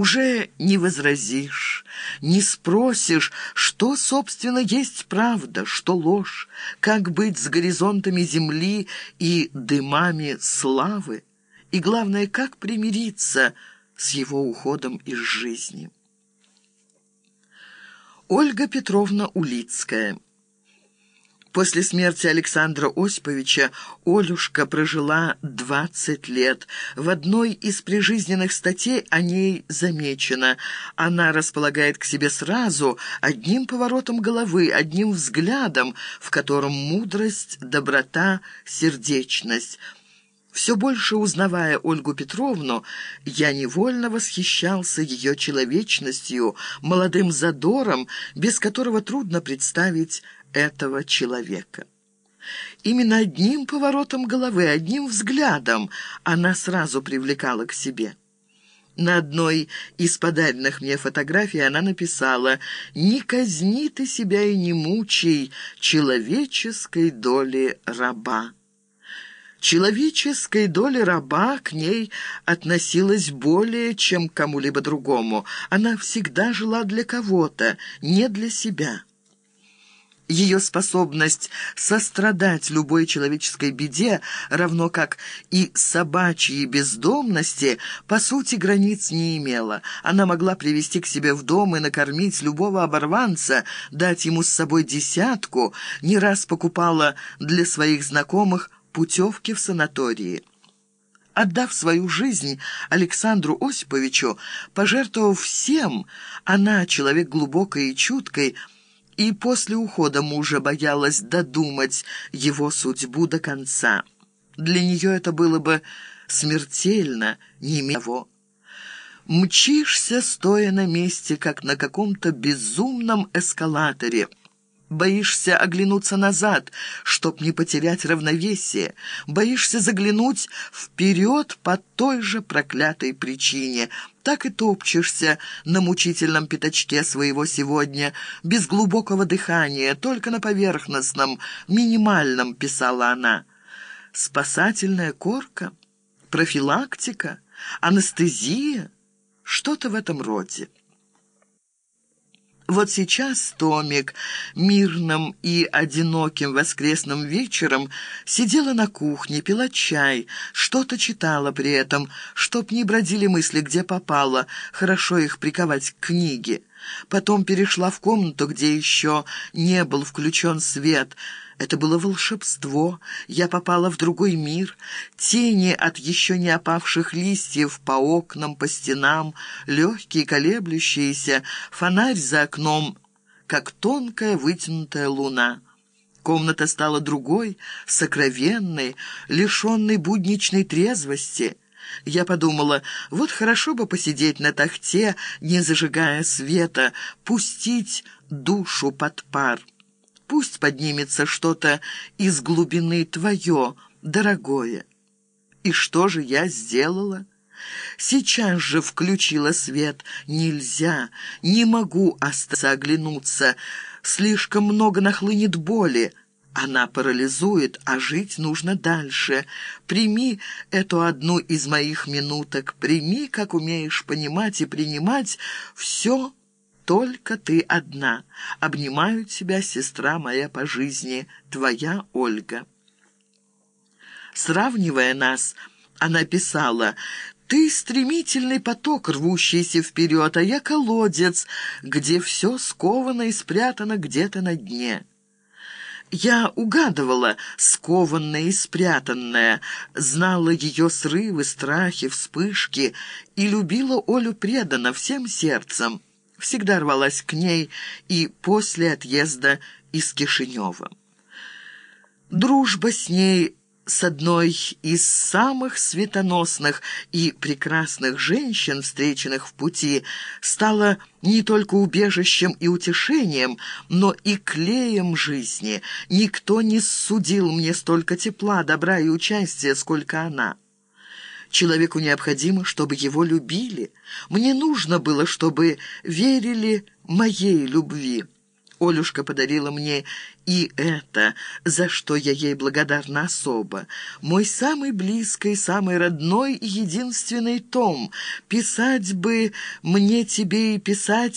Уже не возразишь, не спросишь, что, собственно, есть правда, что ложь, как быть с горизонтами земли и дымами славы, и, главное, как примириться с его уходом из жизни. Ольга Петровна Улицкая После смерти Александра Осиповича Олюшка прожила 20 лет. В одной из прижизненных статей о ней замечено. Она располагает к себе сразу одним поворотом головы, одним взглядом, в котором мудрость, доброта, сердечность – все больше узнавая Ольгу Петровну, я невольно восхищался ее человечностью, молодым задором, без которого трудно представить этого человека. Именно одним поворотом головы, одним взглядом она сразу привлекала к себе. На одной из подаренных мне фотографий она написала «Не казни ты себя и не мучай человеческой доли раба». Человеческой доля раба к ней относилась более, чем к кому-либо другому. Она всегда жила для кого-то, не для себя. Ее способность сострадать любой человеческой беде, равно как и собачьей бездомности, по сути границ не имела. Она могла привести к себе в дом и накормить любого оборванца, дать ему с собой десятку, не раз покупала для своих знакомых путевки в санатории. Отдав свою жизнь Александру Осиповичу, пожертвовав всем, она, человек глубокой и чуткой, и после ухода мужа боялась додумать его судьбу до конца. Для нее это было бы смертельно, не его. Мчишься, стоя на месте, как на каком-то безумном эскалаторе — Боишься оглянуться назад, чтоб не потерять равновесие. Боишься заглянуть вперед по той же проклятой причине. Так и топчешься на мучительном пятачке своего сегодня, без глубокого дыхания, только на поверхностном, минимальном, писала она. Спасательная корка, профилактика, анестезия, что-то в этом роде. Вот сейчас Томик мирным и одиноким воскресным вечером сидела на кухне, пила чай, что-то читала при этом, чтоб не бродили мысли, где попало, хорошо их приковать к книге. Потом перешла в комнату, где еще не был включен свет — это было волшебство. Я попала в другой мир. Тени от еще не опавших листьев по окнам, по стенам, легкие, колеблющиеся, фонарь за окном, как тонкая вытянутая луна. Комната стала другой, сокровенной, лишенной будничной трезвости. Я подумала, вот хорошо бы посидеть на тахте, не зажигая света, пустить душу под пар. Пусть поднимется что-то из глубины твое, дорогое. И что же я сделала? Сейчас же включила свет. Нельзя, не могу остаться оглянуться. Слишком много нахлынет боли. Она парализует, а жить нужно дальше. Прими эту одну из моих минуток. Прими, как умеешь понимать и принимать все, только ты одна. Обнимаю тебя, сестра моя по жизни, твоя Ольга». Сравнивая нас, она писала «Ты стремительный поток, рвущийся вперед, а я колодец, где все сковано и спрятано где-то на дне». Я угадывала скованное и спрятанное, знала ее срывы, страхи, вспышки и любила Олю преданно всем сердцем всегда рвалась к ней и после отъезда из Кишинева. Дружба с ней с одной из самых светоносных и прекрасных женщин, встреченных в пути, стала не только убежищем и утешением, но и клеем жизни. Никто не судил мне столько тепла, добра и участия, сколько она. Человеку необходимо, чтобы его любили. Мне нужно было, чтобы верили моей любви. Олюшка подарила мне и это, за что я ей благодарна особо. Мой самый близкий, самый родной и единственный том. Писать бы мне тебе и писать